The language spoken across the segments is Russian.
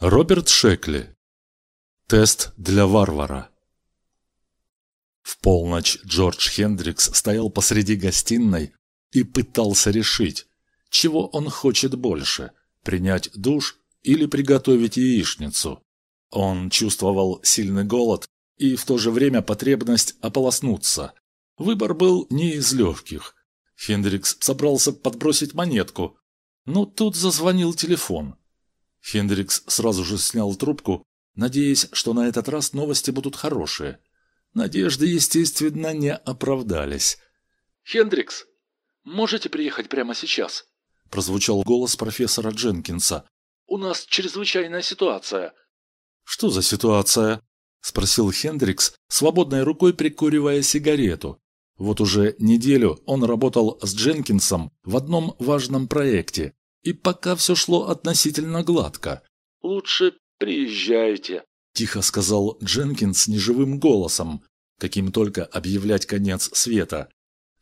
Роберт Шекли. Тест для варвара. В полночь Джордж Хендрикс стоял посреди гостиной и пытался решить, чего он хочет больше – принять душ или приготовить яичницу. Он чувствовал сильный голод и в то же время потребность ополоснуться. Выбор был не из легких. Хендрикс собрался подбросить монетку, но тут зазвонил телефон – Хендрикс сразу же снял трубку, надеясь, что на этот раз новости будут хорошие. Надежды, естественно, не оправдались. «Хендрикс, можете приехать прямо сейчас?» Прозвучал голос профессора Дженкинса. «У нас чрезвычайная ситуация». «Что за ситуация?» Спросил Хендрикс, свободной рукой прикуривая сигарету. Вот уже неделю он работал с Дженкинсом в одном важном проекте, и пока все шло относительно гладко. «Лучше приезжайте», – тихо сказал Дженкинс неживым голосом, каким только объявлять конец света.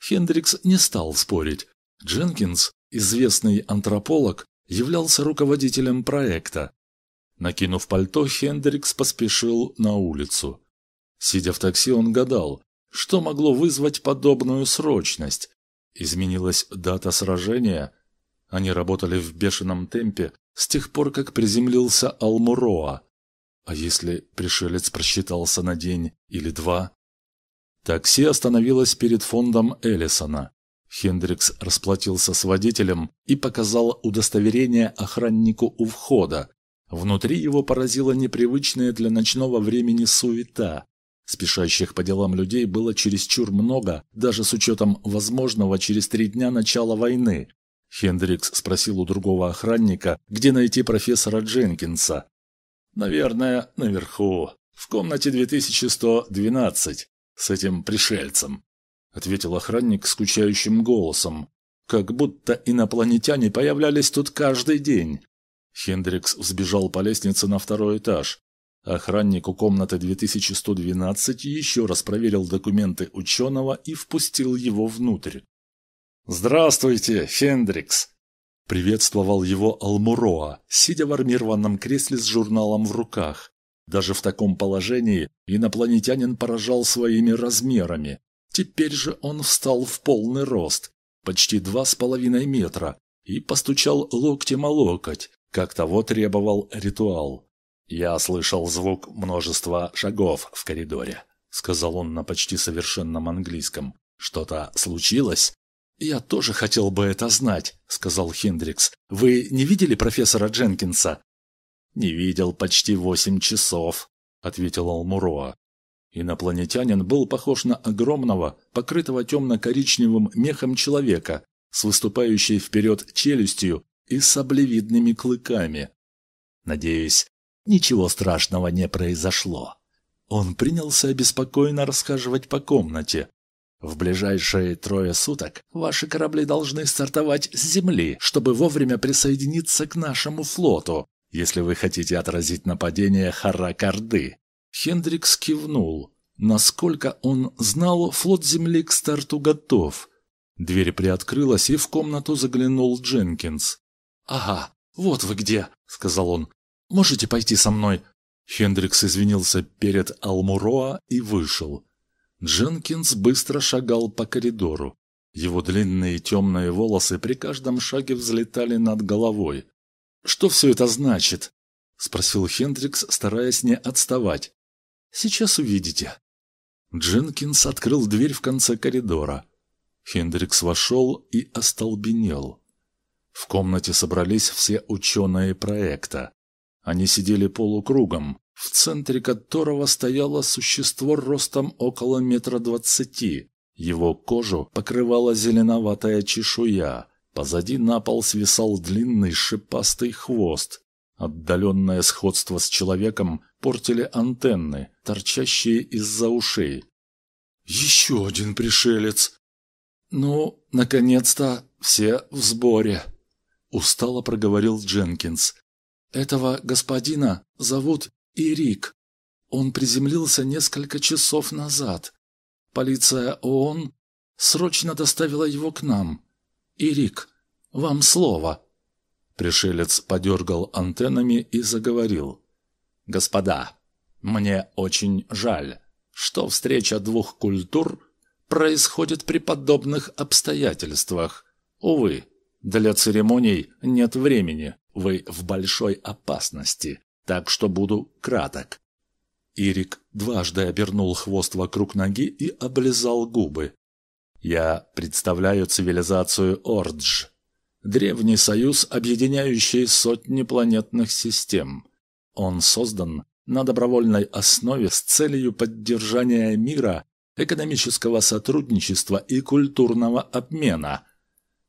Хендрикс не стал спорить. Дженкинс, известный антрополог, являлся руководителем проекта. Накинув пальто, Хендрикс поспешил на улицу. Сидя в такси, он гадал, что могло вызвать подобную срочность. Изменилась дата сражения – они работали в бешеном темпе с тех пор, как приземлился Алмуроа. А если пришелец просчитался на день или два? Такси остановилось перед фондом Эллисона. Хендрикс расплатился с водителем и показал удостоверение охраннику у входа. Внутри его поразила непривычная для ночного времени суета. Спешащих по делам людей было чересчур много, даже с учетом возможного через три дня начала войны. Хендрикс спросил у другого охранника, где найти профессора Дженкинса. «Наверное, наверху, в комнате 2112, с этим пришельцем», ответил охранник скучающим голосом, как будто инопланетяне появлялись тут каждый день. Хендрикс взбежал по лестнице на второй этаж. Охранник у комнаты 2112 еще раз проверил документы ученого и впустил его внутрь. «Здравствуйте, Хендрикс!» Приветствовал его Алмуроа, сидя в армированном кресле с журналом в руках. Даже в таком положении инопланетянин поражал своими размерами. Теперь же он встал в полный рост, почти два с половиной метра, и постучал локтем о локоть, как того требовал ритуал. «Я слышал звук множества шагов в коридоре», — сказал он на почти совершенном английском. «Что-то случилось?» «Я тоже хотел бы это знать», — сказал Хендрикс. «Вы не видели профессора Дженкинса?» «Не видел почти восемь часов», — ответил Алмуроа. Инопланетянин был похож на огромного, покрытого темно-коричневым мехом человека с выступающей вперед челюстью и саблевидными клыками. «Надеюсь, ничего страшного не произошло». Он принялся обеспокоенно расхаживать по комнате, в ближайшие трое суток ваши корабли должны стартовать с Земли, чтобы вовремя присоединиться к нашему флоту, если вы хотите отразить нападение Харакарды. Хендрикс кивнул. Насколько он знал, флот Земли к старту готов. Дверь приоткрылась, и в комнату заглянул Дженкинс. «Ага, вот вы где», — сказал он. «Можете пойти со мной?» Хендрикс извинился перед Алмуроа и вышел. Дженкинс быстро шагал по коридору. Его длинные темные волосы при каждом шаге взлетали над головой. «Что все это значит?» — спросил Хендрикс, стараясь не отставать. «Сейчас увидите». Дженкинс открыл дверь в конце коридора. Хендрикс вошел и остолбенел. В комнате собрались все ученые проекта. Они сидели полукругом, в центре которого стояло существо ростом около метра двадцати. Его кожу покрывала зеленоватая чешуя. Позади на пол свисал длинный шипастый хвост. Отдаленное сходство с человеком портили антенны, торчащие из-за ушей. «Еще один пришелец!» «Ну, наконец-то все в сборе!» Устало проговорил Дженкинс. «Этого господина зовут и Рик. Он приземлился несколько часов назад. Полиция ООН срочно доставила его к нам. И Рик, вам слово. Пришелец подергал антеннами и заговорил. «Господа, мне очень жаль, что встреча двух культур происходит при подобных обстоятельствах. Увы, для церемоний нет времени, вы в большой опасности, так что буду краток». Ирик дважды обернул хвост вокруг ноги и облизал губы. «Я представляю цивилизацию Ордж, древний союз, объединяющий сотни планетных систем. Он создан на добровольной основе с целью поддержания мира, экономического сотрудничества и культурного обмена.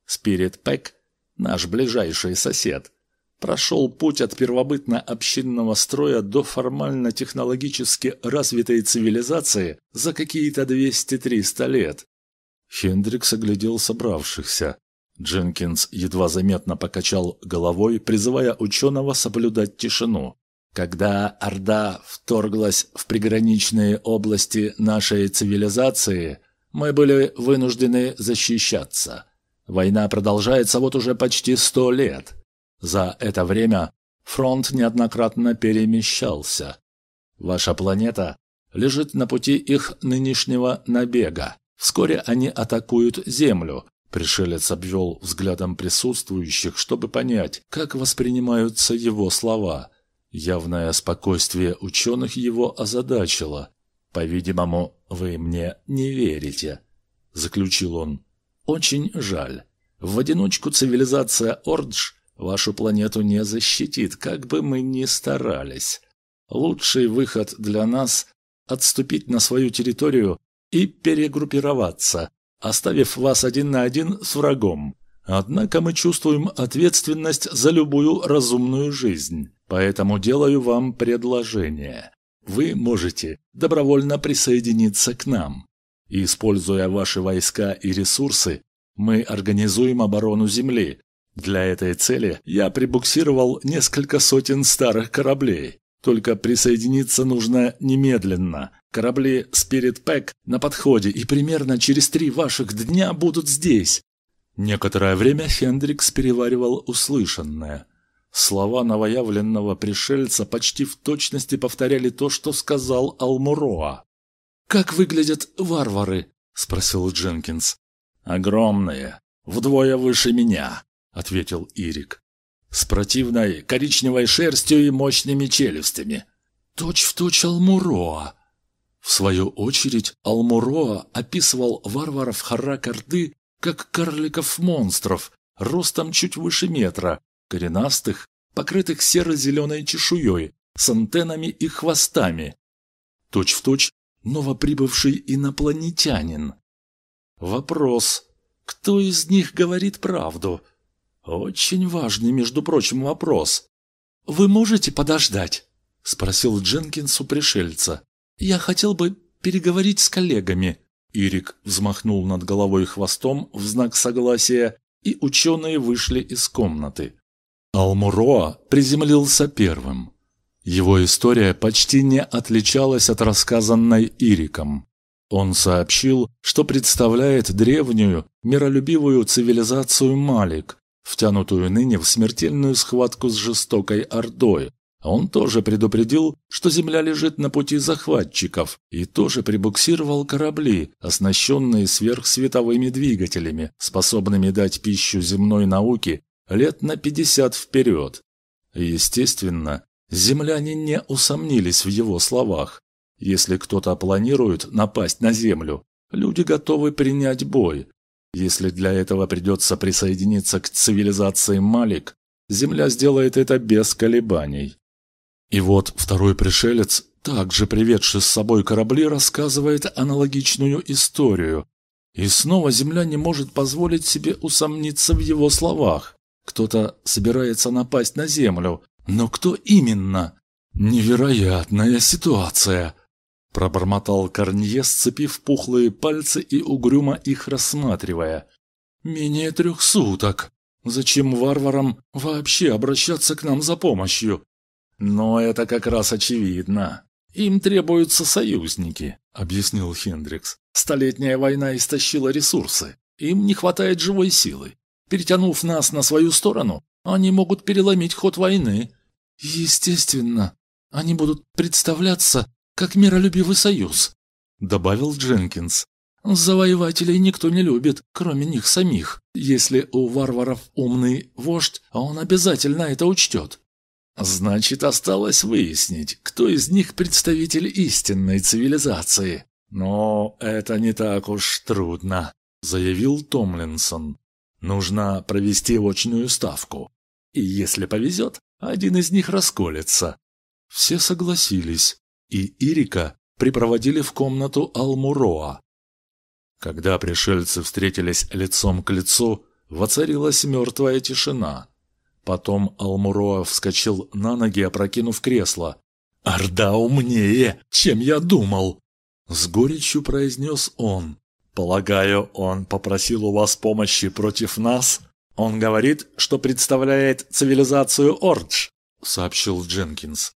Спирит Пэк, наш ближайший сосед, прошел путь от первобытно-общинного строя до формально-технологически развитой цивилизации за какие-то 200-300 лет. Хендрикс оглядел собравшихся. Дженкинс едва заметно покачал головой, призывая ученого соблюдать тишину. Когда Орда вторглась в приграничные области нашей цивилизации, мы были вынуждены защищаться. Война продолжается вот уже почти сто лет. За это время фронт неоднократно перемещался. Ваша планета лежит на пути их нынешнего набега. Вскоре они атакуют Землю. Пришелец обвел взглядом присутствующих, чтобы понять, как воспринимаются его слова. Явное спокойствие ученых его озадачило. «По-видимому, вы мне не верите», — заключил он. «Очень жаль. В одиночку цивилизация Ордж вашу планету не защитит, как бы мы ни старались. Лучший выход для нас — отступить на свою территорию и перегруппироваться, оставив вас один на один с врагом. Однако мы чувствуем ответственность за любую разумную жизнь, поэтому делаю вам предложение. Вы можете добровольно присоединиться к нам. Используя ваши войска и ресурсы, мы организуем оборону Земли. Для этой цели я прибуксировал несколько сотен старых кораблей. Только присоединиться нужно немедленно. Корабли Spirit Pack на подходе, и примерно через три ваших дня будут здесь. Некоторое время Хендрикс переваривал услышанное. Слова новоявленного пришельца почти в точности повторяли то, что сказал Алмуроа. «Как выглядят варвары?» — спросил Дженкинс. «Огромные, вдвое выше меня», — ответил Ирик с противной коричневой шерстью и мощными челюстями. Точь в точь Алмуроа. В свою очередь Алмуроа описывал варваров Харакарды как карликов-монстров, ростом чуть выше метра, коренастых, покрытых серо-зеленой чешуей, с антеннами и хвостами. Точь в точь новоприбывший инопланетянин. Вопрос, кто из них говорит правду? Очень важный, между прочим, вопрос. «Вы можете подождать?» – спросил Дженкинс у пришельца. «Я хотел бы переговорить с коллегами». Ирик взмахнул над головой хвостом в знак согласия, и ученые вышли из комнаты. Алмуроа приземлился первым. Его история почти не отличалась от рассказанной Ириком. Он сообщил, что представляет древнюю, миролюбивую цивилизацию Малик, втянутую ныне в смертельную схватку с жестокой Ордой. Он тоже предупредил, что земля лежит на пути захватчиков, и тоже прибуксировал корабли, оснащенные сверхсветовыми двигателями, способными дать пищу земной науке лет на 50 вперед. Естественно, земляне не усомнились в его словах. Если кто-то планирует напасть на Землю, люди готовы принять бой, если для этого придется присоединиться к цивилизации Малик, Земля сделает это без колебаний. И вот второй пришелец, также приведший с собой корабли, рассказывает аналогичную историю. И снова Земля не может позволить себе усомниться в его словах. Кто-то собирается напасть на Землю, но кто именно? Невероятная ситуация. Пробормотал Корнье, сцепив пухлые пальцы и угрюмо их рассматривая. «Менее трех суток. Зачем варварам вообще обращаться к нам за помощью?» «Но это как раз очевидно. Им требуются союзники», — объяснил Хендрикс. «Столетняя война истощила ресурсы. Им не хватает живой силы. Перетянув нас на свою сторону, Они могут переломить ход войны. Естественно, они будут представляться как миролюбивый союз, добавил Дженкинс. Завоевателей никто не любит, кроме них самих. Если у варваров умный вождь, он обязательно это учтет. Значит, осталось выяснить, кто из них представитель истинной цивилизации. Но это не так уж трудно, заявил Томлинсон. Нужно провести очную ставку. И если повезет, один из них расколется. Все согласились, и Ирика припроводили в комнату Алмуроа. Когда пришельцы встретились лицом к лицу, воцарилась мертвая тишина. Потом Алмуроа вскочил на ноги, опрокинув кресло. «Орда умнее, чем я думал!» С горечью произнес он. «Полагаю, он попросил у вас помощи против нас? Он говорит, что представляет цивилизацию Ордж», — сообщил Дженкинс.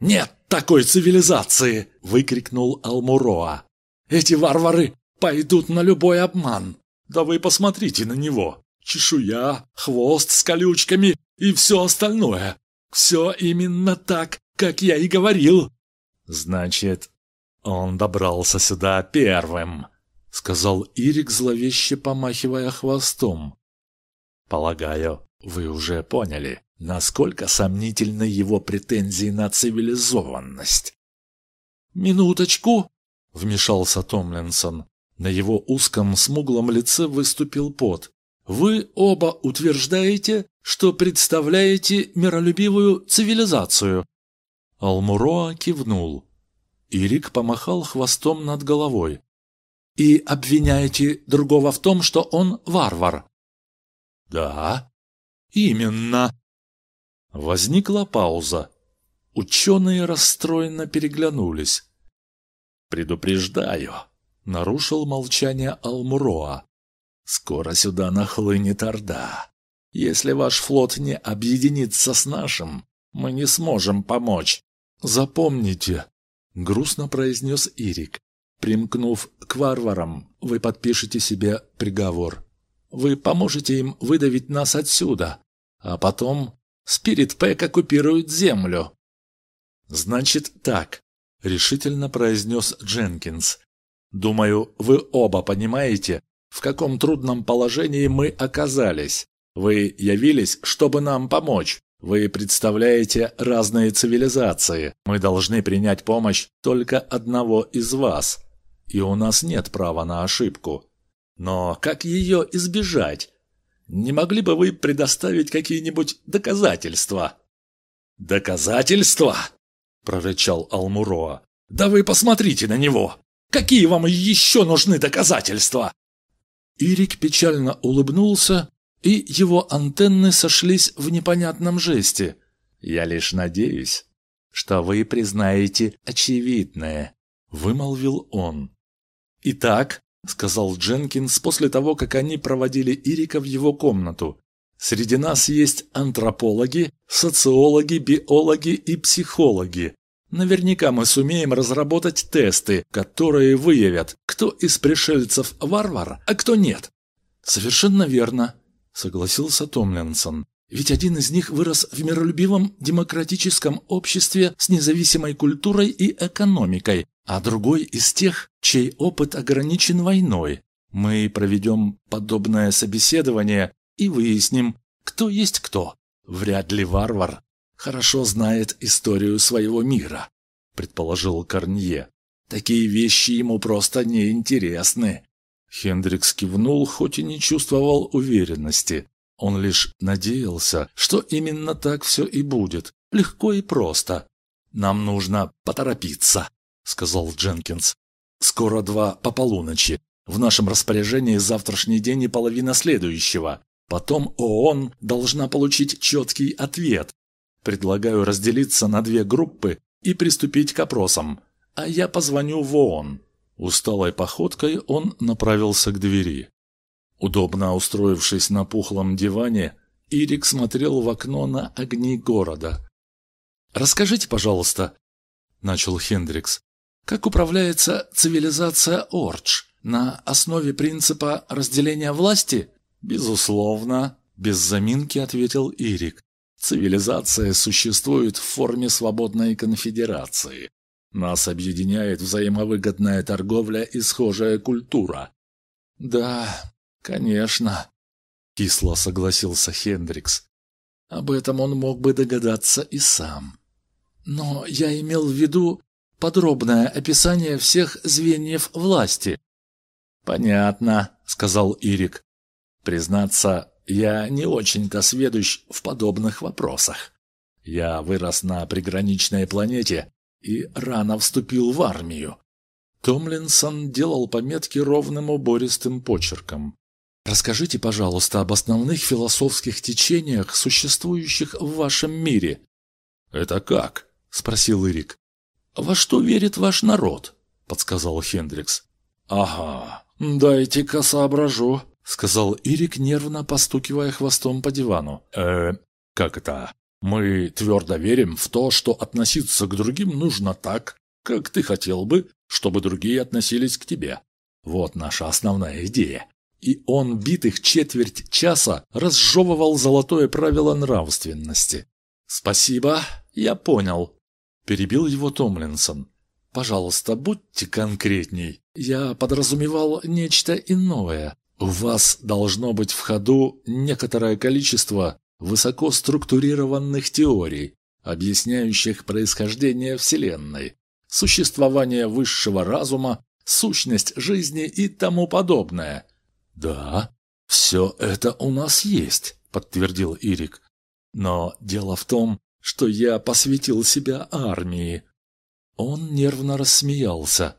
«Нет такой цивилизации!» — выкрикнул Алмуроа. «Эти варвары пойдут на любой обман. Да вы посмотрите на него. Чешуя, хвост с колючками и все остальное. Все именно так, как я и говорил». «Значит, он добрался сюда первым», — сказал Ирик, зловеще помахивая хвостом. «Полагаю, вы уже поняли, насколько сомнительны его претензии на цивилизованность». «Минуточку», — вмешался Томлинсон. На его узком смуглом лице выступил пот. «Вы оба утверждаете, что представляете миролюбивую цивилизацию?» Алмуроа кивнул. Ирик помахал хвостом над головой. «И обвиняете другого в том, что он варвар?» «Да, именно». Возникла пауза. Ученые расстроенно переглянулись. «Предупреждаю», — нарушил молчание Алмуроа. «Скоро сюда нахлынет Орда. Если ваш флот не объединится с нашим, мы не сможем помочь. Запомните, грустно произнес Ирик. Примкнув к варварам, вы подпишете себе приговор. Вы поможете им выдавить нас отсюда, а потом Спирит Пэк оккупирует землю. Значит так, решительно произнес Дженкинс. Думаю, вы оба понимаете, в каком трудном положении мы оказались. Вы явились, чтобы нам помочь. Вы представляете разные цивилизации. Мы должны принять помощь только одного из вас. И у нас нет права на ошибку. Но как ее избежать? Не могли бы вы предоставить какие-нибудь доказательства? Доказательства? прорычал Алмуроа. Да вы посмотрите на него. Какие вам еще нужны доказательства? Ирик печально улыбнулся и его антенны сошлись в непонятном жесте. «Я лишь надеюсь, что вы признаете очевидное», — вымолвил он. «Итак», — сказал Дженкинс после того, как они проводили Ирика в его комнату, «среди нас есть антропологи, социологи, биологи и психологи. Наверняка мы сумеем разработать тесты, которые выявят, кто из пришельцев варвар, а кто нет». «Совершенно верно», согласился Томлинсон. Ведь один из них вырос в миролюбивом демократическом обществе с независимой культурой и экономикой, а другой из тех, чей опыт ограничен войной. Мы проведем подобное собеседование и выясним, кто есть кто. Вряд ли варвар хорошо знает историю своего мира, предположил Корнье. Такие вещи ему просто не интересны. Хендрикс кивнул, хоть и не чувствовал уверенности. Он лишь надеялся, что именно так все и будет, легко и просто. «Нам нужно поторопиться», — сказал Дженкинс. «Скоро два по полуночи. В нашем распоряжении завтрашний день и половина следующего. Потом ООН должна получить четкий ответ. Предлагаю разделиться на две группы и приступить к опросам. А я позвоню в ООН». Усталой походкой он направился к двери. Удобно устроившись на пухлом диване, Ирик смотрел в окно на огни города. «Расскажите, пожалуйста», — начал Хендрикс, «как управляется цивилизация Ордж? На основе принципа разделения власти?» «Безусловно», — Без заминки ответил Ирик. Цивилизация существует в форме свободной конфедерации. Нас объединяет взаимовыгодная торговля и схожая культура. Да, конечно, кисло согласился Хендрикс. Об этом он мог бы догадаться и сам. Но я имел в виду подробное описание всех звеньев власти. Понятно, сказал Ирик. Признаться, я не очень-то сведущ в подобных вопросах. Я вырос на приграничной планете и рано вступил в армию. Томлинсон делал пометки ровным убористым почерком. Расскажите, пожалуйста, об основных философских течениях, существующих в вашем мире. Это как? спросил Ирик. Во что верит ваш народ? подсказал Хендрикс. Ага, дайте-ка соображу, сказал Ирик, нервно постукивая хвостом по дивану. «Э, как это? Мы твердо верим в то, что относиться к другим нужно так, как ты хотел бы, чтобы другие относились к тебе. Вот наша основная идея. И он битых четверть часа разжевывал золотое правило нравственности. «Спасибо, я понял», – перебил его Томлинсон. «Пожалуйста, будьте конкретней. Я подразумевал нечто иное. У вас должно быть в ходу некоторое количество высоко структурированных теорий, объясняющих происхождение Вселенной, существование высшего разума, сущность жизни и тому подобное. «Да, все это у нас есть», — подтвердил Ирик. «Но дело в том, что я посвятил себя армии». Он нервно рассмеялся.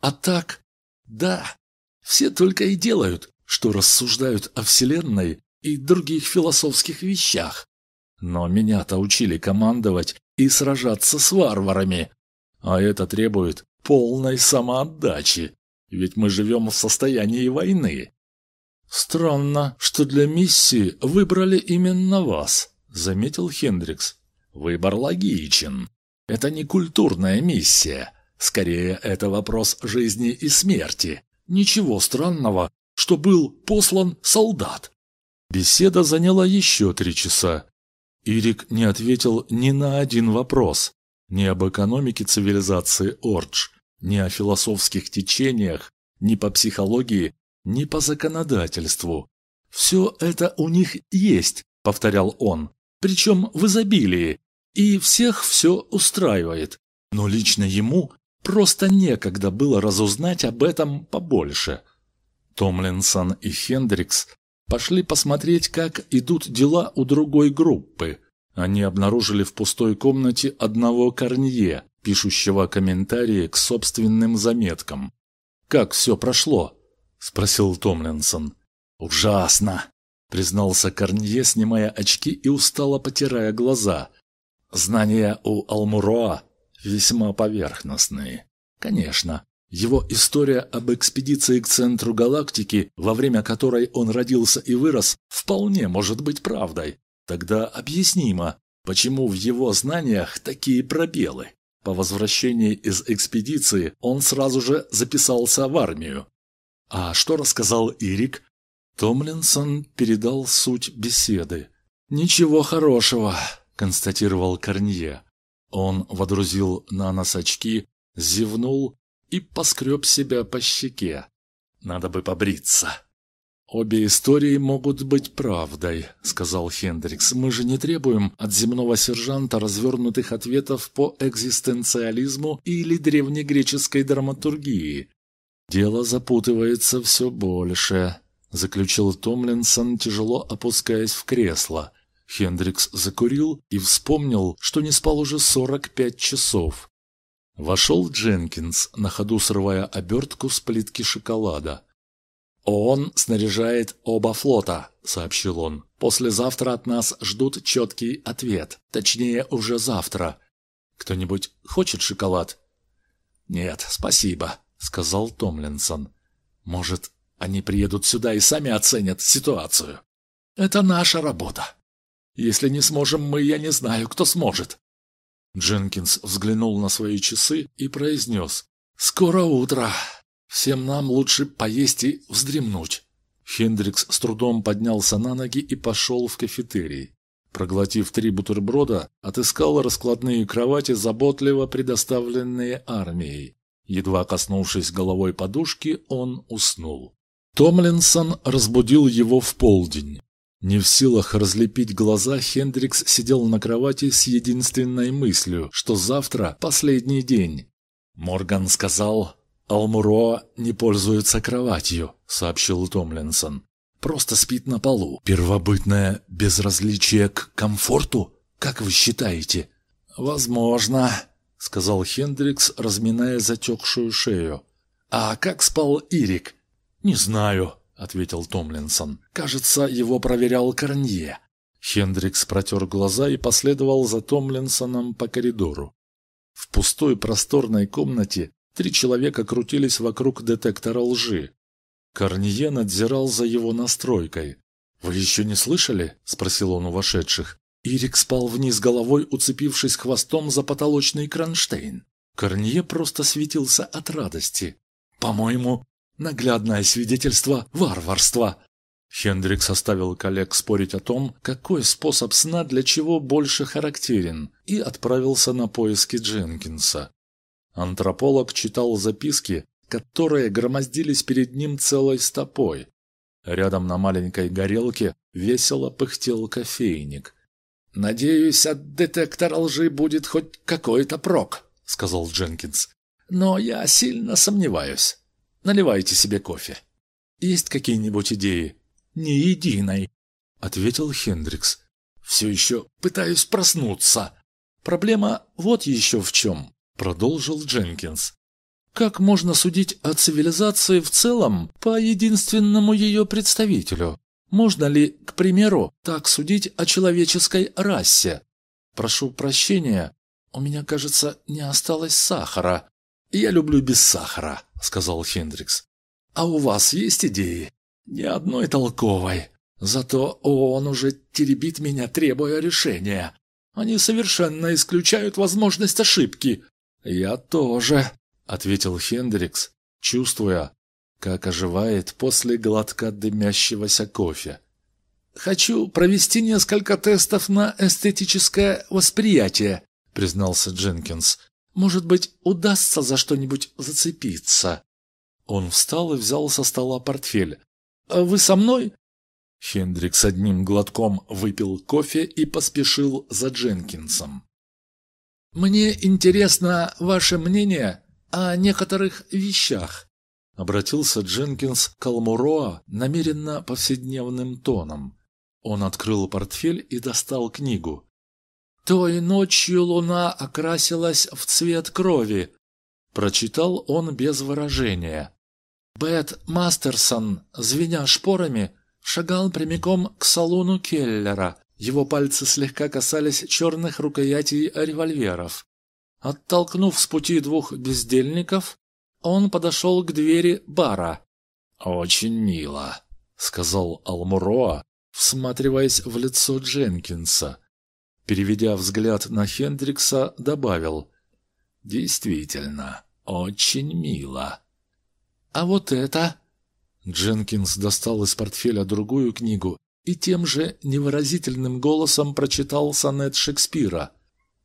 «А так, да, все только и делают, что рассуждают о Вселенной и других философских вещах. Но меня-то учили командовать и сражаться с варварами. А это требует полной самоотдачи, ведь мы живем в состоянии войны. Странно, что для миссии выбрали именно вас, заметил Хендрикс. Выбор логичен. Это не культурная миссия. Скорее, это вопрос жизни и смерти. Ничего странного, что был послан солдат. Беседа заняла еще три часа. Ирик не ответил ни на один вопрос. Ни об экономике цивилизации Ордж, ни о философских течениях, ни по психологии, ни по законодательству. «Все это у них есть», — повторял он, — «причем в изобилии, и всех все устраивает. Но лично ему Просто некогда было разузнать об этом побольше. Томлинсон и Хендрикс пошли посмотреть, как идут дела у другой группы. Они обнаружили в пустой комнате одного Корнье, пишущего комментарии к собственным заметкам. «Как все прошло?» – спросил Томлинсон. «Ужасно!» – признался Корнье, снимая очки и устало потирая глаза. «Знания у Алмуроа весьма поверхностные. Конечно, его история об экспедиции к центру галактики, во время которой он родился и вырос, вполне может быть правдой. Тогда объяснимо, почему в его знаниях такие пробелы. По возвращении из экспедиции он сразу же записался в армию. А что рассказал Ирик? Томлинсон передал суть беседы. «Ничего хорошего», – констатировал Корнье. Он водрузил на нос очки, зевнул и поскреб себя по щеке. Надо бы побриться. «Обе истории могут быть правдой», — сказал Хендрикс. «Мы же не требуем от земного сержанта развернутых ответов по экзистенциализму или древнегреческой драматургии. Дело запутывается все больше», — заключил Томлинсон, тяжело опускаясь в кресло. Хендрикс закурил и вспомнил, что не спал уже 45 часов. Вошел Дженкинс, на ходу срывая обертку с плитки шоколада. «Он снаряжает оба флота», — сообщил он. «Послезавтра от нас ждут четкий ответ. Точнее, уже завтра. Кто-нибудь хочет шоколад?» «Нет, спасибо», — сказал Томлинсон. «Может, они приедут сюда и сами оценят ситуацию?» «Это наша работа», если не сможем мы, я не знаю, кто сможет». Дженкинс взглянул на свои часы и произнес. «Скоро утро. Всем нам лучше поесть и вздремнуть». Хендрикс с трудом поднялся на ноги и пошел в кафетерий. Проглотив три бутерброда, отыскал раскладные кровати, заботливо предоставленные армией. Едва коснувшись головой подушки, он уснул. Томлинсон разбудил его в полдень. Не в силах разлепить глаза, Хендрикс сидел на кровати с единственной мыслью, что завтра последний день. Морган сказал, «Алмуро не пользуется кроватью», — сообщил Томлинсон. «Просто спит на полу. Первобытное безразличие к комфорту? Как вы считаете?» «Возможно», — сказал Хендрикс, разминая затекшую шею. «А как спал Ирик?» «Не знаю», — ответил Томлинсон. «Кажется, его проверял Корнье». Хендрикс протер глаза и последовал за Томлинсоном по коридору. В пустой просторной комнате три человека крутились вокруг детектора лжи. Корнье надзирал за его настройкой. «Вы еще не слышали?» – спросил он у вошедших. Ирик спал вниз головой, уцепившись хвостом за потолочный кронштейн. Корнье просто светился от радости. «По-моему, наглядное свидетельство варварства!» Хендрик составил коллег спорить о том, какой способ сна для чего больше характерен, и отправился на поиски Дженкинса. Антрополог читал записки, которые громоздились перед ним целой стопой. Рядом на маленькой горелке весело пыхтел кофейник. «Надеюсь, от детектора лжи будет хоть какой-то прок», — сказал Дженкинс. «Но я сильно сомневаюсь. Наливайте себе кофе. Есть какие-нибудь идеи?» «Ни единой», — ответил Хендрикс. «Все еще пытаюсь проснуться. Проблема вот еще в чем», — продолжил Дженкинс. «Как можно судить о цивилизации в целом по единственному ее представителю? Можно ли, к примеру, так судить о человеческой расе? Прошу прощения, у меня, кажется, не осталось сахара. Я люблю без сахара», — сказал Хендрикс. «А у вас есть идеи?» Ни одной толковой. Зато он уже теребит меня, требуя решения. Они совершенно исключают возможность ошибки. Я тоже, ответил Хендрикс, чувствуя, как оживает после глотка дымящегося кофе. «Хочу провести несколько тестов на эстетическое восприятие», — признался Дженкинс. «Может быть, удастся за что-нибудь зацепиться». Он встал и взял со стола портфель. А «Вы со мной?» Хендрикс одним глотком выпил кофе и поспешил за Дженкинсом. «Мне интересно ваше мнение о некоторых вещах», — обратился Дженкинс к Алмуроа намеренно повседневным тоном. Он открыл портфель и достал книгу. «Той ночью луна окрасилась в цвет крови», — прочитал он без выражения. Бет Мастерсон, звеня шпорами, шагал прямиком к салону Келлера. Его пальцы слегка касались черных рукоятей револьверов. Оттолкнув с пути двух бездельников, он подошел к двери бара. «Очень мило», — сказал Алмуроа, всматриваясь в лицо Дженкинса. Переведя взгляд на Хендрикса, добавил «Действительно, очень мило». «А вот это...» Дженкинс достал из портфеля другую книгу и тем же невыразительным голосом прочитал сонет Шекспира.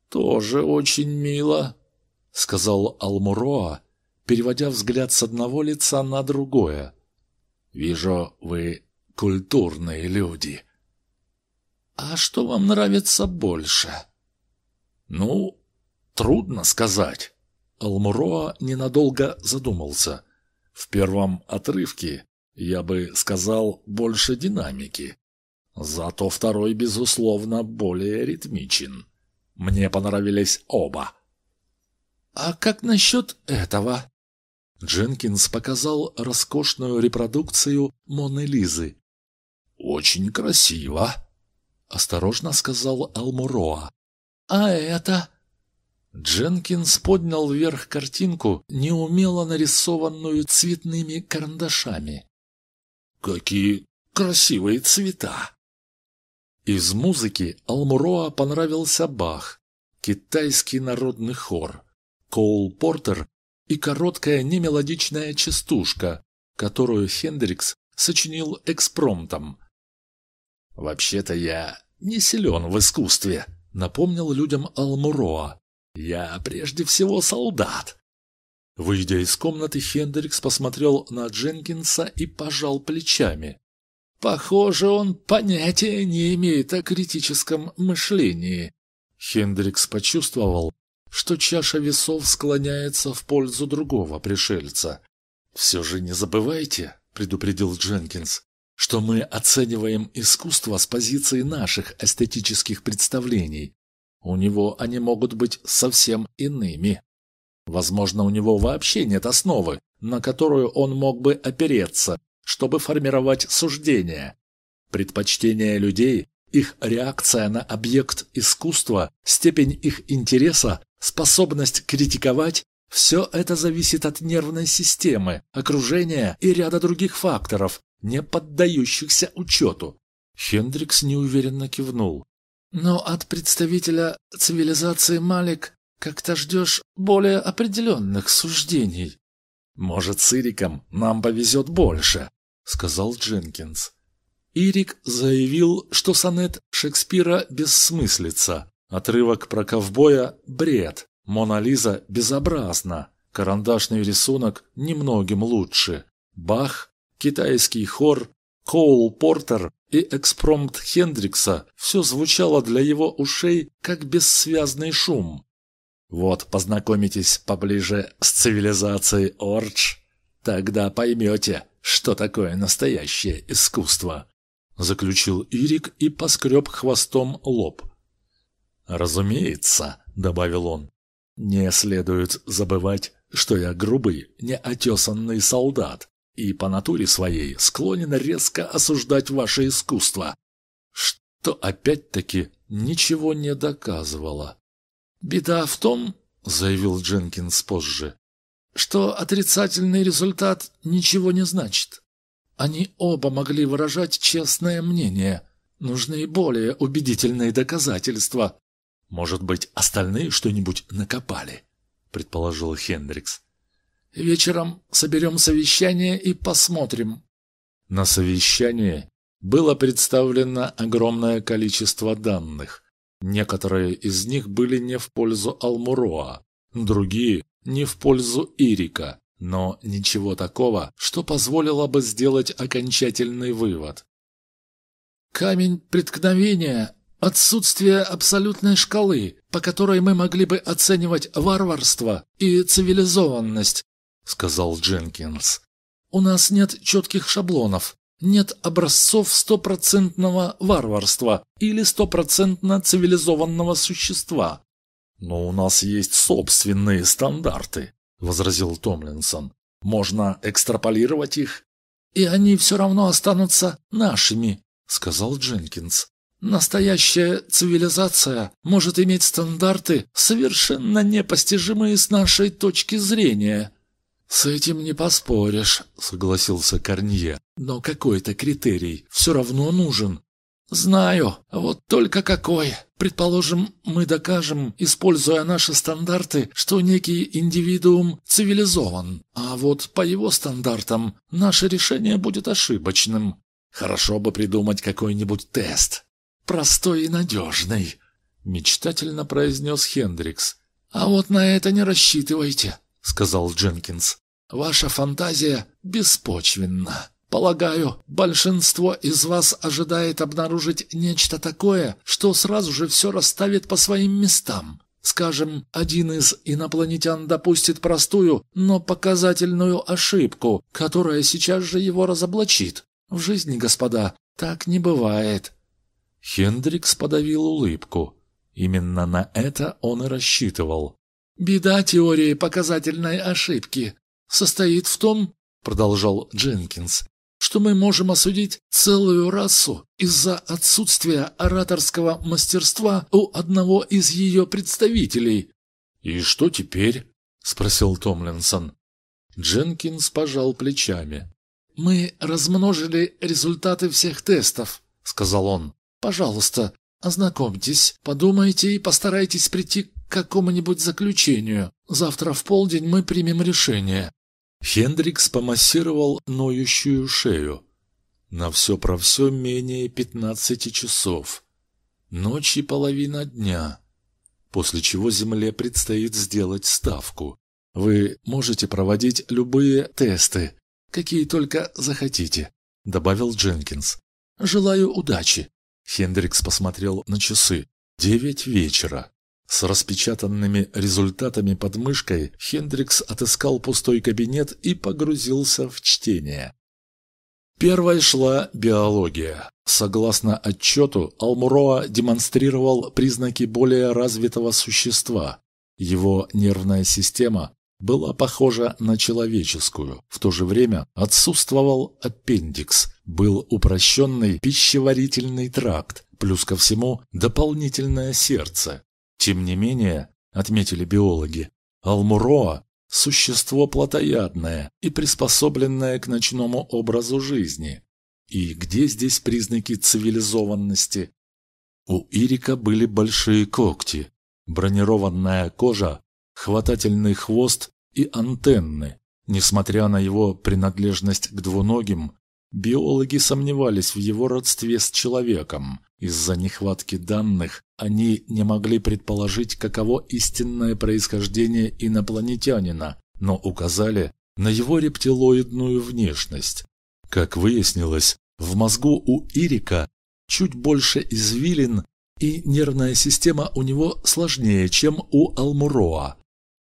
«Тоже очень мило», — сказал Алмуроа, переводя взгляд с одного лица на другое. «Вижу, вы культурные люди». «А что вам нравится больше?» «Ну, трудно сказать». Алмуроа ненадолго задумался. В первом отрывке, я бы сказал, больше динамики. Зато второй, безусловно, более ритмичен. Мне понравились оба. «А как насчет этого?» Дженкинс показал роскошную репродукцию Моны Лизы. «Очень красиво», — осторожно сказал Алмуроа. «А это?» Дженкинс поднял вверх картинку, неумело нарисованную цветными карандашами. «Какие красивые цвета!» Из музыки Алмуроа понравился Бах, китайский народный хор, Коул Портер и короткая немелодичная частушка, которую Хендрикс сочинил экспромтом. «Вообще-то я не силен в искусстве», — напомнил людям Алмуроа. «Я прежде всего солдат». Выйдя из комнаты, Хендрикс посмотрел на Дженкинса и пожал плечами. «Похоже, он понятия не имеет о критическом мышлении». Хендрикс почувствовал, что чаша весов склоняется в пользу другого пришельца. «Все же не забывайте», — предупредил Дженкинс, «что мы оцениваем искусство с позиции наших эстетических представлений. У него они могут быть совсем иными. Возможно, у него вообще нет основы, на которую он мог бы опереться, чтобы формировать суждения. Предпочтения людей, их реакция на объект искусства, степень их интереса способность критиковать – все это зависит от нервной системы, окружения и ряда других факторов, не поддающихся учету. Хендрикс неуверенно кивнул. Но от представителя цивилизации Малик как-то ждешь более определенных суждений. Может, с Ириком нам повезет больше, сказал Дженкинс. Ирик заявил, что сонет Шекспира бессмыслица, Отрывок про ковбоя – бред. Мона Лиза безобразна. Карандашный рисунок немногим лучше. Бах, китайский хор, Коул Портер и экспромт Хендрикса – все звучало для его ушей, как бессвязный шум. Вот познакомитесь поближе с цивилизацией Ордж, тогда поймете, что такое настоящее искусство. Заключил Ирик и поскреб хвостом лоб. «Разумеется», — добавил он, — «не следует забывать, что я грубый, неотесанный солдат и по натуре своей склонен резко осуждать ваше искусство, что опять-таки ничего не доказывало». «Беда в том», — заявил Дженкинс позже, — «что отрицательный результат ничего не значит. Они оба могли выражать честное мнение. Нужны более убедительные доказательства. «Может быть, остальные что-нибудь накопали?» — предположил Хендрикс. «Вечером соберем совещание и посмотрим». На совещании было представлено огромное количество данных. Некоторые из них были не в пользу Алмуроа, другие – не в пользу Ирика, но ничего такого, что позволило бы сделать окончательный вывод. «Камень преткновения Отсутствие абсолютной шкалы, по которой мы могли бы оценивать варварство и цивилизованность, сказал Дженкинс. У нас нет четких шаблонов, нет образцов стопроцентного варварства или стопроцентно цивилизованного существа. Но у нас есть собственные стандарты, возразил Томлинсон. Можно экстраполировать их. И они все равно останутся нашими, сказал Дженкинс. Настоящая цивилизация может иметь стандарты, совершенно непостижимые с нашей точки зрения. С этим не поспоришь, согласился Корнье. Но какой-то критерий все равно нужен. Знаю, вот только какой. Предположим, мы докажем, используя наши стандарты, что некий индивидуум цивилизован, а вот по его стандартам наше решение будет ошибочным. Хорошо бы придумать какой-нибудь тест, простой и надежный», — мечтательно произнес Хендрикс. «А вот на это не рассчитывайте», — сказал Дженкинс. «Ваша фантазия беспочвенна. Полагаю, большинство из вас ожидает обнаружить нечто такое, что сразу же все расставит по своим местам. Скажем, один из инопланетян допустит простую, но показательную ошибку, которая сейчас же его разоблачит. В жизни, господа, так не бывает. Хендрикс подавил улыбку. Именно на это он и рассчитывал. «Беда теории показательной ошибки состоит в том, — продолжал Дженкинс, — что мы можем осудить целую расу из-за отсутствия ораторского мастерства у одного из ее представителей». «И что теперь?» — спросил Томлинсон. Дженкинс пожал плечами. «Мы размножили результаты всех тестов», — сказал он. Пожалуйста, ознакомьтесь, подумайте и постарайтесь прийти к какому-нибудь заключению. Завтра в полдень мы примем решение». Хендрикс помассировал ноющую шею. На все про все менее 15 часов. Ночь и половина дня. После чего Земле предстоит сделать ставку. Вы можете проводить любые тесты, какие только захотите, добавил Дженкинс. Желаю удачи. Хендрикс посмотрел на часы. Девять вечера. С распечатанными результатами под мышкой Хендрикс отыскал пустой кабинет и погрузился в чтение. Первой шла биология. Согласно отчету, Алмуроа демонстрировал признаки более развитого существа. Его нервная система была похожа на человеческую. В то же время отсутствовал аппендикс, был упрощенный пищеварительный тракт, плюс ко всему дополнительное сердце. Тем не менее, отметили биологи, Алмуроа – существо плотоядное и приспособленное к ночному образу жизни. И где здесь признаки цивилизованности? У Ирика были большие когти, бронированная кожа, хватательный хвост и антенны. Несмотря на его принадлежность к двуногим, биологи сомневались в его родстве с человеком. Из-за нехватки данных они не могли предположить, каково истинное происхождение инопланетянина, но указали на его рептилоидную внешность. Как выяснилось, в мозгу у Ирика чуть больше извилин, и нервная система у него сложнее, чем у Алмуроа.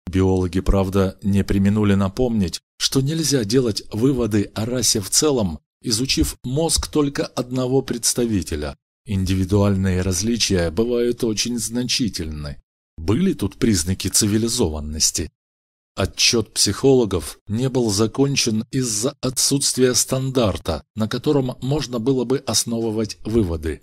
Биологи, правда, не применули напомнить, что нельзя делать выводы о расе в целом, изучив мозг только одного представителя. Индивидуальные различия бывают очень значительны. Были тут признаки цивилизованности. Отчет психологов не был закончен из-за отсутствия стандарта, на котором можно было бы основывать выводы.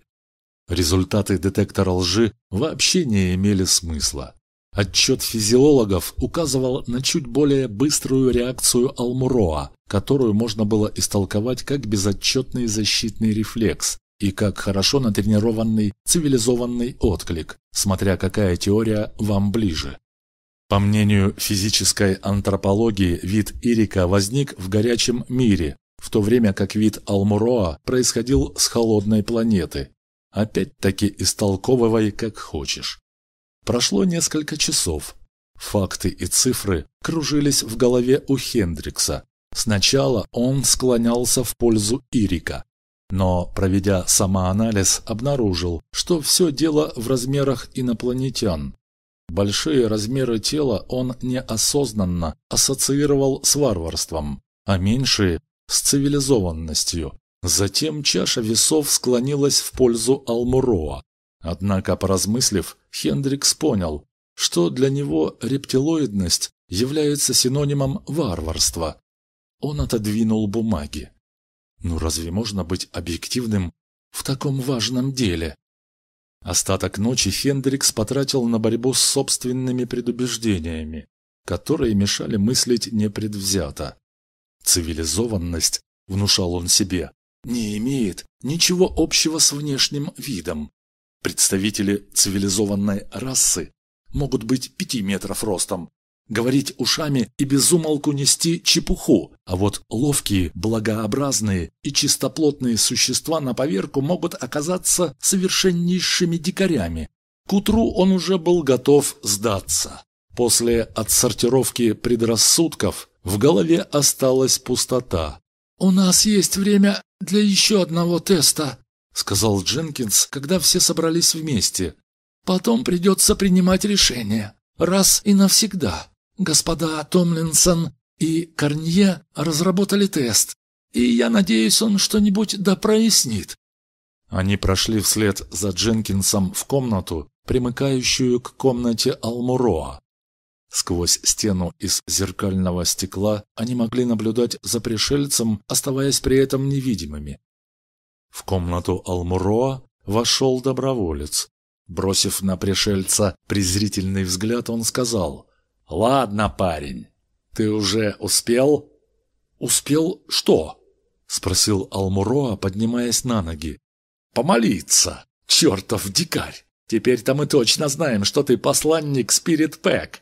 Результаты детектора лжи вообще не имели смысла. Отчет физиологов указывал на чуть более быструю реакцию Алмуроа, которую можно было истолковать как безотчетный защитный рефлекс, и как хорошо натренированный цивилизованный отклик, смотря какая теория вам ближе. По мнению физической антропологии, вид Ирика возник в горячем мире, в то время как вид Алмуроа происходил с холодной планеты. Опять-таки истолковывай как хочешь. Прошло несколько часов. Факты и цифры кружились в голове у Хендрикса. Сначала он склонялся в пользу Ирика, но, проведя самоанализ, обнаружил, что все дело в размерах инопланетян. Большие размеры тела он неосознанно ассоциировал с варварством, а меньшие – с цивилизованностью. Затем чаша весов склонилась в пользу Алмуроа. Однако, поразмыслив, Хендрикс понял, что для него рептилоидность является синонимом варварства. Он отодвинул бумаги. Ну разве можно быть объективным в таком важном деле? Остаток ночи Хендрикс потратил на борьбу с собственными предубеждениями, которые мешали мыслить непредвзято. Цивилизованность, внушал он себе, не имеет ничего общего с внешним видом. Представители цивилизованной расы могут быть пяти метров ростом, говорить ушами и безумолку нести чепуху, а вот ловкие, благообразные и чистоплотные существа на поверку могут оказаться совершеннейшими дикарями. К утру он уже был готов сдаться. После отсортировки предрассудков в голове осталась пустота. «У нас есть время для еще одного теста», — сказал Дженкинс, когда все собрались вместе. «Потом придется принимать решение, раз и навсегда». Господа Томлинсон и Корнье разработали тест, и я надеюсь, он что-нибудь да прояснит. Они прошли вслед за Дженкинсом в комнату, примыкающую к комнате Алмуроа. Сквозь стену из зеркального стекла они могли наблюдать за пришельцем, оставаясь при этом невидимыми. В комнату Алмуроа вошел доброволец. Бросив на пришельца презрительный взгляд, он сказал «Ладно, парень, ты уже успел?» «Успел что?» — спросил Алмуроа, поднимаясь на ноги. «Помолиться, чертов дикарь! Теперь-то мы точно знаем, что ты посланник Спирит Пэк!»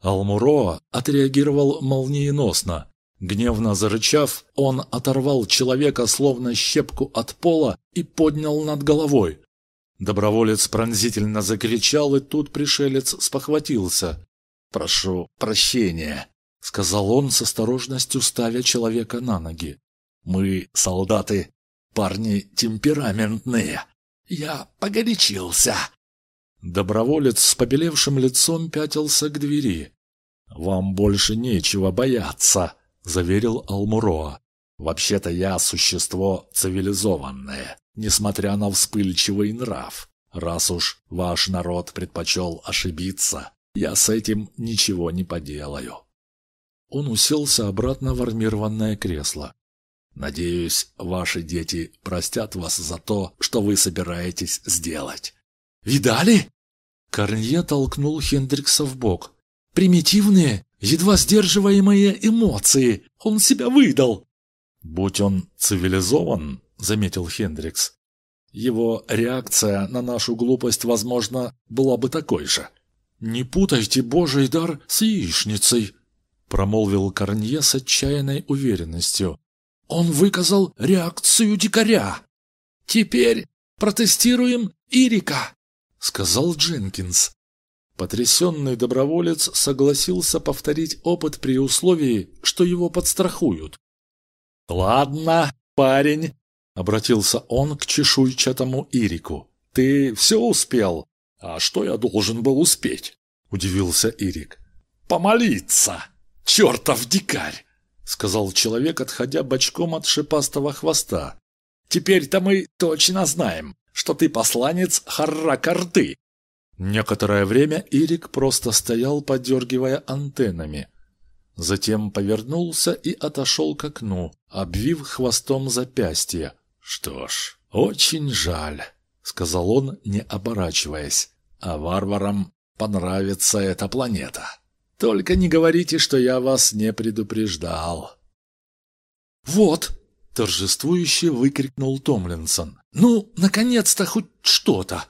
Алмуроа отреагировал молниеносно. Гневно зарычав, он оторвал человека словно щепку от пола и поднял над головой. Доброволец пронзительно закричал, и тут пришелец спохватился. «Прошу прощения», — сказал он с осторожностью, ставя человека на ноги. «Мы, солдаты, парни темпераментные. Я погорячился». Доброволец с побелевшим лицом пятился к двери. «Вам больше нечего бояться», — заверил Алмуроа. «Вообще-то я существо цивилизованное, несмотря на вспыльчивый нрав. Раз уж ваш народ предпочел ошибиться, я с этим ничего не поделаю». Он уселся обратно в армированное кресло. «Надеюсь, ваши дети простят вас за то, что вы собираетесь сделать». «Видали?» Корнье толкнул Хендрикса в бок. «Примитивные, едва сдерживаемые эмоции. Он себя выдал». «Будь он цивилизован», — заметил Хендрикс, — «его реакция на нашу глупость, возможно, была бы такой же». «Не путайте божий дар с яичницей», — промолвил Корнье с отчаянной уверенностью. «Он выказал реакцию дикаря. Теперь протестируем Ирика», — сказал Дженкинс. Потрясенный доброволец согласился повторить опыт при условии, что его подстрахуют. «Ладно, парень», — обратился он к чешуйчатому Ирику. «Ты все успел?» «А что я должен был успеть?» — удивился Ирик. «Помолиться! Чертов дикарь!» — сказал человек, отходя бочком от шипастого хвоста. «Теперь-то мы точно знаем, что ты посланец Харракарты!» Некоторое время Ирик просто стоял, подергивая антеннами. Затем повернулся и отошел к окну, обвив хвостом запястье. «Что ж, очень жаль», — сказал он, не оборачиваясь. «А варварам понравится эта планета. Только не говорите, что я вас не предупреждал». «Вот!» — торжествующе выкрикнул Томлинсон. «Ну, наконец-то хоть что-то!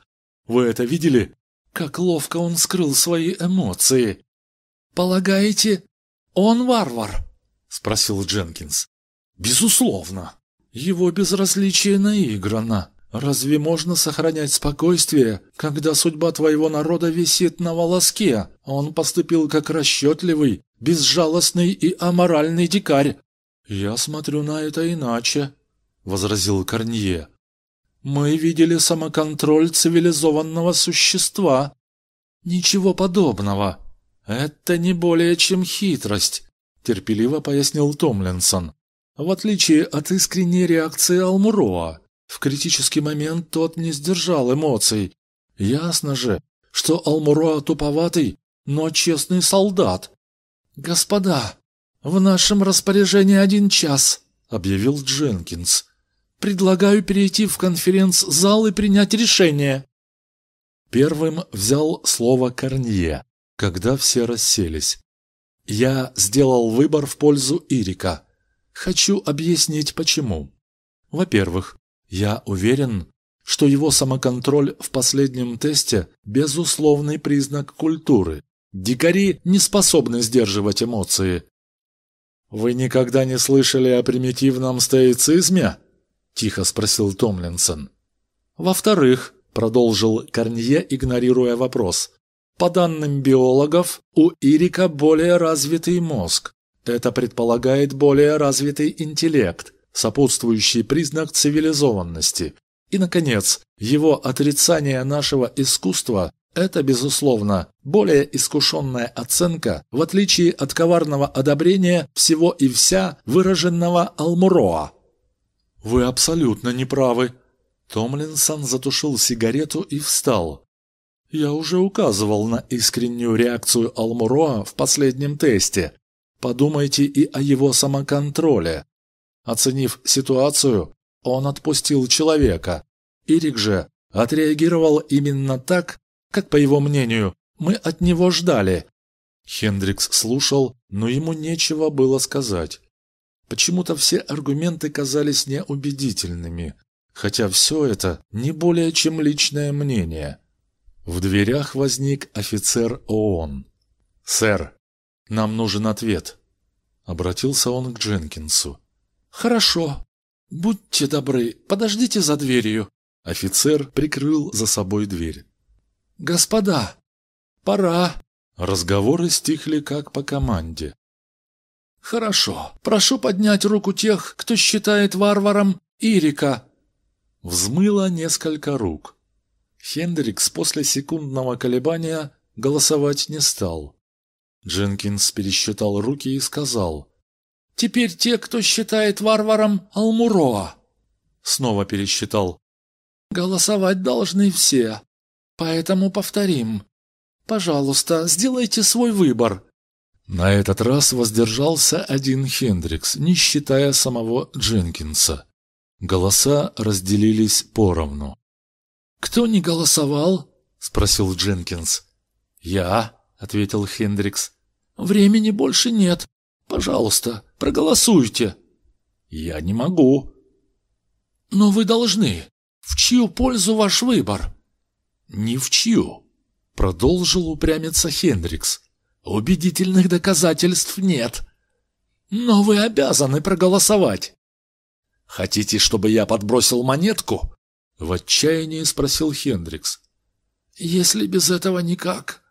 Вы это видели? Как ловко он скрыл свои эмоции!» «Полагаете, он варвар?» — спросил Дженкинс. «Безусловно. Его безразличие наиграно. Разве можно сохранять спокойствие, когда судьба твоего народа висит на волоске? Он поступил как расчетливый, безжалостный и аморальный дикарь». «Я смотрю на это иначе», — возразил Корнье. «Мы видели самоконтроль цивилизованного существа». «Ничего подобного», «Это не более чем хитрость», — терпеливо пояснил Томлинсон. «В отличие от искренней реакции Алмуроа, в критический момент тот не сдержал эмоций. Ясно же, что Алмуроа туповатый, но честный солдат». «Господа, в нашем распоряжении один час», — объявил Дженкинс. «Предлагаю перейти в конференц-зал и принять решение». Первым взял слово Корнье когда все расселись. Я сделал выбор в пользу Ирика. Хочу объяснить почему. Во-первых, я уверен, что его самоконтроль в последнем тесте – безусловный признак культуры. Дикари не способны сдерживать эмоции. «Вы никогда не слышали о примитивном стоицизме?» – тихо спросил Томлинсон. «Во-вторых», – продолжил Корнье, игнорируя вопрос, по данным биологов, у Ирика более развитый мозг. Это предполагает более развитый интеллект, сопутствующий признак цивилизованности. И, наконец, его отрицание нашего искусства – это, безусловно, более искушенная оценка, в отличие от коварного одобрения всего и вся выраженного Алмуроа. «Вы абсолютно неправы». Томлинсон затушил сигарету и встал. Я уже указывал на искреннюю реакцию Алмуроа в последнем тесте. Подумайте и о его самоконтроле. Оценив ситуацию, он отпустил человека. Ирик же отреагировал именно так, как, по его мнению, мы от него ждали. Хендрикс слушал, но ему нечего было сказать. Почему-то все аргументы казались неубедительными, хотя все это не более чем личное мнение. В дверях возник офицер ООН. «Сэр, нам нужен ответ». Обратился он к Дженкинсу. «Хорошо. Будьте добры, подождите за дверью». Офицер прикрыл за собой дверь. «Господа, пора». Разговоры стихли как по команде. «Хорошо. Прошу поднять руку тех, кто считает варваром Ирика». Взмыло несколько рук. Хендрикс после секундного колебания голосовать не стал. Дженкинс пересчитал руки и сказал. «Теперь те, кто считает варваром Алмуроа». Снова пересчитал. «Голосовать должны все. Поэтому повторим. Пожалуйста, сделайте свой выбор». На этот раз воздержался один Хендрикс, не считая самого Дженкинса. Голоса разделились поровну. «Кто не голосовал?» — спросил Дженкинс. «Я», — ответил Хендрикс. «Времени больше нет. Пожалуйста, проголосуйте». «Я не могу». «Но вы должны. В чью пользу ваш выбор?» «Ни в чью», — продолжил упрямиться Хендрикс. «Убедительных доказательств нет». «Но вы обязаны проголосовать». «Хотите, чтобы я подбросил монетку?» — в отчаянии спросил Хендрикс. «Если без этого никак,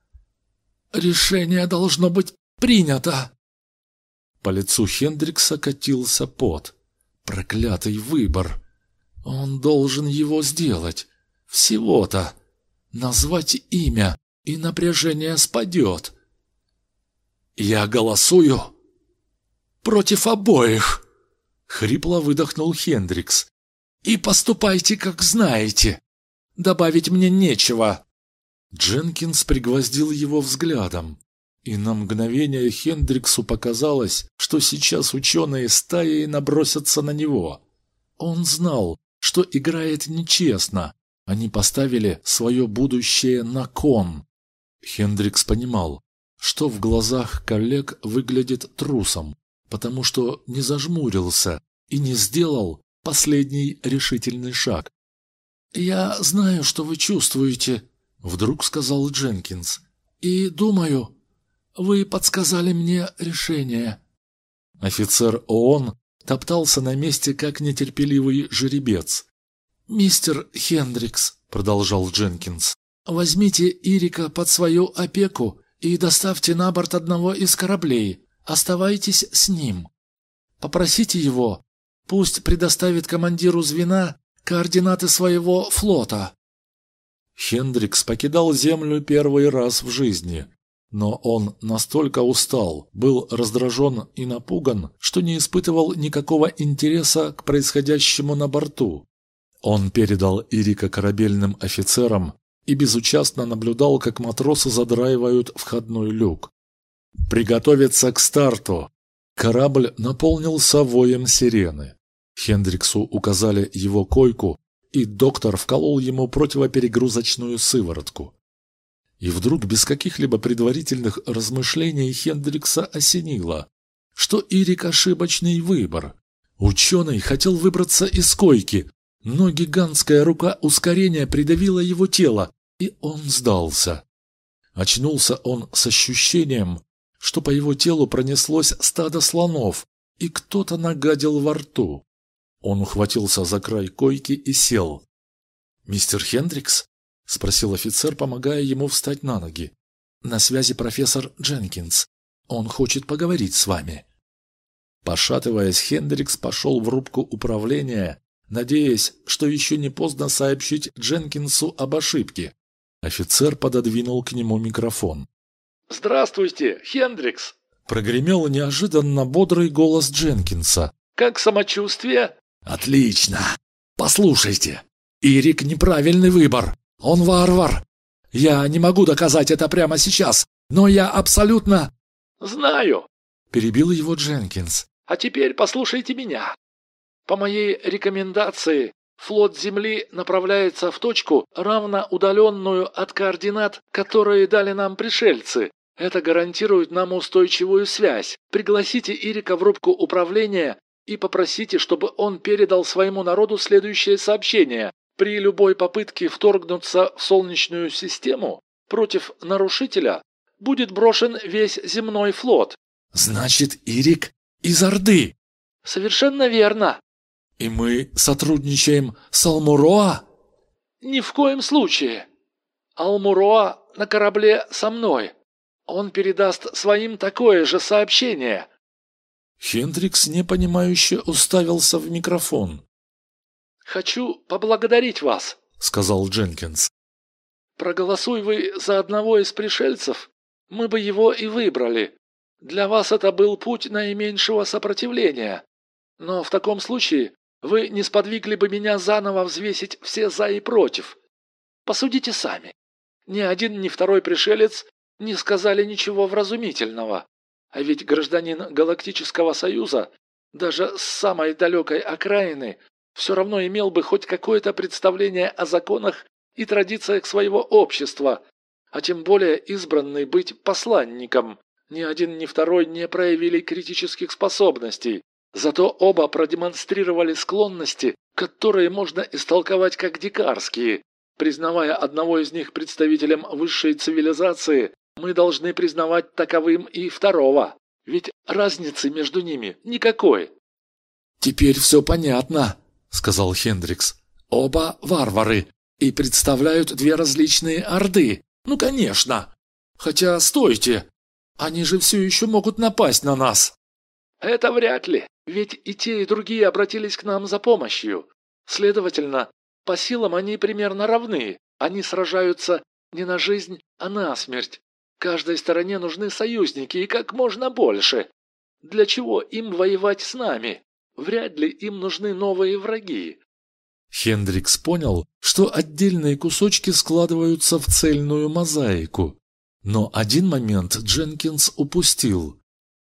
решение должно быть принято». По лицу Хендрикса катился пот. Проклятый выбор. Он должен его сделать. Всего-то. Назвать имя, и напряжение спадет. «Я голосую против обоих!» Хрипло выдохнул Хендрикс. «И поступайте, как знаете. Добавить мне нечего». Дженкинс пригвоздил его взглядом. И на мгновение Хендриксу показалось, что сейчас ученые стаи набросятся на него. Он знал, что играет нечестно. Они поставили свое будущее на кон. Хендрикс понимал, что в глазах коллег выглядит трусом, потому что не зажмурился и не сделал последний решительный шаг. «Я знаю, что вы чувствуете», — вдруг сказал Дженкинс. «И думаю, вы подсказали мне решение». Офицер ООН топтался на месте, как нетерпеливый жеребец. «Мистер Хендрикс», — продолжал Дженкинс, — «возьмите Ирика под свою опеку и доставьте на борт одного из кораблей. Оставайтесь с ним. Попросите его, пусть предоставит командиру звена координаты своего флота». Хендрикс покидал Землю первый раз в жизни, но он настолько устал, был раздражен и напуган, что не испытывал никакого интереса к происходящему на борту. Он передал Ирика корабельным офицерам и безучастно наблюдал, как матросы задраивают входной люк. «Приготовиться к старту!» Корабль наполнился воем сирены. Хендриксу указали его койку, и доктор вколол ему противоперегрузочную сыворотку. И вдруг, без каких-либо предварительных размышлений, Хендрикса осенило, что Ирик ошибочный выбор. Ученый хотел выбраться из койки, но гигантская рука ускорения придавила его тело, и он сдался. Очнулся он с ощущением, что по его телу пронеслось стадо слонов, и кто-то нагадил во рту. Он ухватился за край койки и сел. «Мистер Хендрикс?» — спросил офицер, помогая ему встать на ноги. «На связи профессор Дженкинс. Он хочет поговорить с вами». Пошатываясь, Хендрикс пошел в рубку управления, надеясь, что еще не поздно сообщить Дженкинсу об ошибке. Офицер пододвинул к нему микрофон. «Здравствуйте, Хендрикс!» Прогремел неожиданно бодрый голос Дженкинса. «Как самочувствие?» «Отлично! Послушайте, Ирик неправильный выбор. Он варвар. Я не могу доказать это прямо сейчас, но я абсолютно...» «Знаю!» – перебил его Дженкинс. «А теперь послушайте меня. По моей рекомендации, Флот Земли направляется в точку, равно удаленную от координат, которые дали нам пришельцы. Это гарантирует нам устойчивую связь. Пригласите Ирика в рубку управления и попросите, чтобы он передал своему народу следующее сообщение. При любой попытке вторгнуться в Солнечную систему против нарушителя будет брошен весь земной флот. «Значит, Ирик из Орды!» «Совершенно верно!» «И мы сотрудничаем с Алмуроа?» «Ни в коем случае! Алмуроа на корабле со мной. Он передаст своим такое же сообщение!» Хендрикс непонимающе уставился в микрофон. «Хочу поблагодарить вас», — сказал Дженкинс. «Проголосуй вы за одного из пришельцев, мы бы его и выбрали. Для вас это был путь наименьшего сопротивления. Но в таком случае вы не сподвигли бы меня заново взвесить все «за» и «против». Посудите сами. Ни один, ни второй пришелец не сказали ничего вразумительного. А ведь гражданин Галактического Союза, даже с самой далекой окраины, все равно имел бы хоть какое-то представление о законах и традициях своего общества, а тем более избранный быть посланником. Ни один, ни второй не проявили критических способностей, зато оба продемонстрировали склонности, которые можно истолковать как дикарские. Признавая одного из них представителем высшей цивилизации, мы должны признавать таковым и второго. Ведь разницы между ними никакой. «Теперь все понятно», — сказал Хендрикс. «Оба варвары и представляют две различные орды. Ну, конечно. Хотя, стойте, они же все еще могут напасть на нас». «Это вряд ли, ведь и те, и другие обратились к нам за помощью. Следовательно, по силам они примерно равны. Они сражаются не на жизнь, а на смерть. Каждой стороне нужны союзники и как можно больше. Для чего им воевать с нами? Вряд ли им нужны новые враги. Хендрикс понял, что отдельные кусочки складываются в цельную мозаику. Но один момент Дженкинс упустил.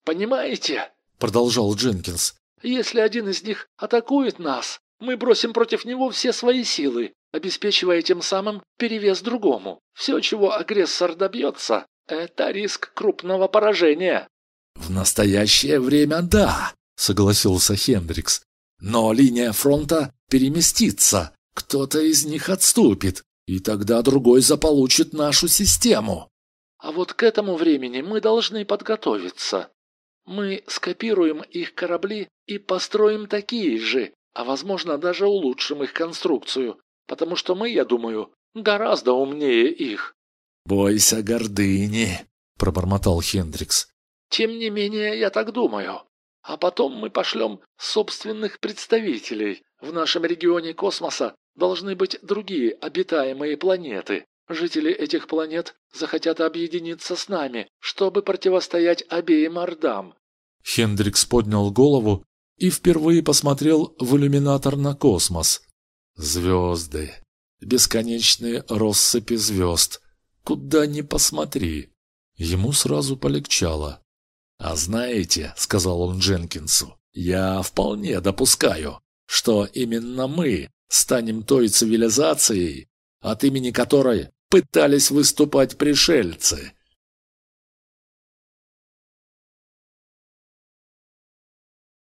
«Понимаете?» – продолжал Дженкинс. «Если один из них атакует нас, мы бросим против него все свои силы, обеспечивая тем самым перевес другому. Все, чего агрессор добьется, это риск крупного поражения. В настоящее время да, согласился Хендрикс. Но линия фронта переместится. Кто-то из них отступит, и тогда другой заполучит нашу систему. А вот к этому времени мы должны подготовиться. Мы скопируем их корабли и построим такие же, а возможно даже улучшим их конструкцию, потому что мы, я думаю, гораздо умнее их. «Бойся гордыни», — пробормотал Хендрикс. «Тем не менее, я так думаю. А потом мы пошлем собственных представителей. В нашем регионе космоса должны быть другие обитаемые планеты. Жители этих планет захотят объединиться с нами, чтобы противостоять обеим ордам». Хендрикс поднял голову и впервые посмотрел в иллюминатор на космос. Звезды. Бесконечные россыпи звезд. Куда ни посмотри. Ему сразу полегчало. «А знаете, — сказал он Дженкинсу, — я вполне допускаю, что именно мы станем той цивилизацией, от имени которой пытались выступать пришельцы.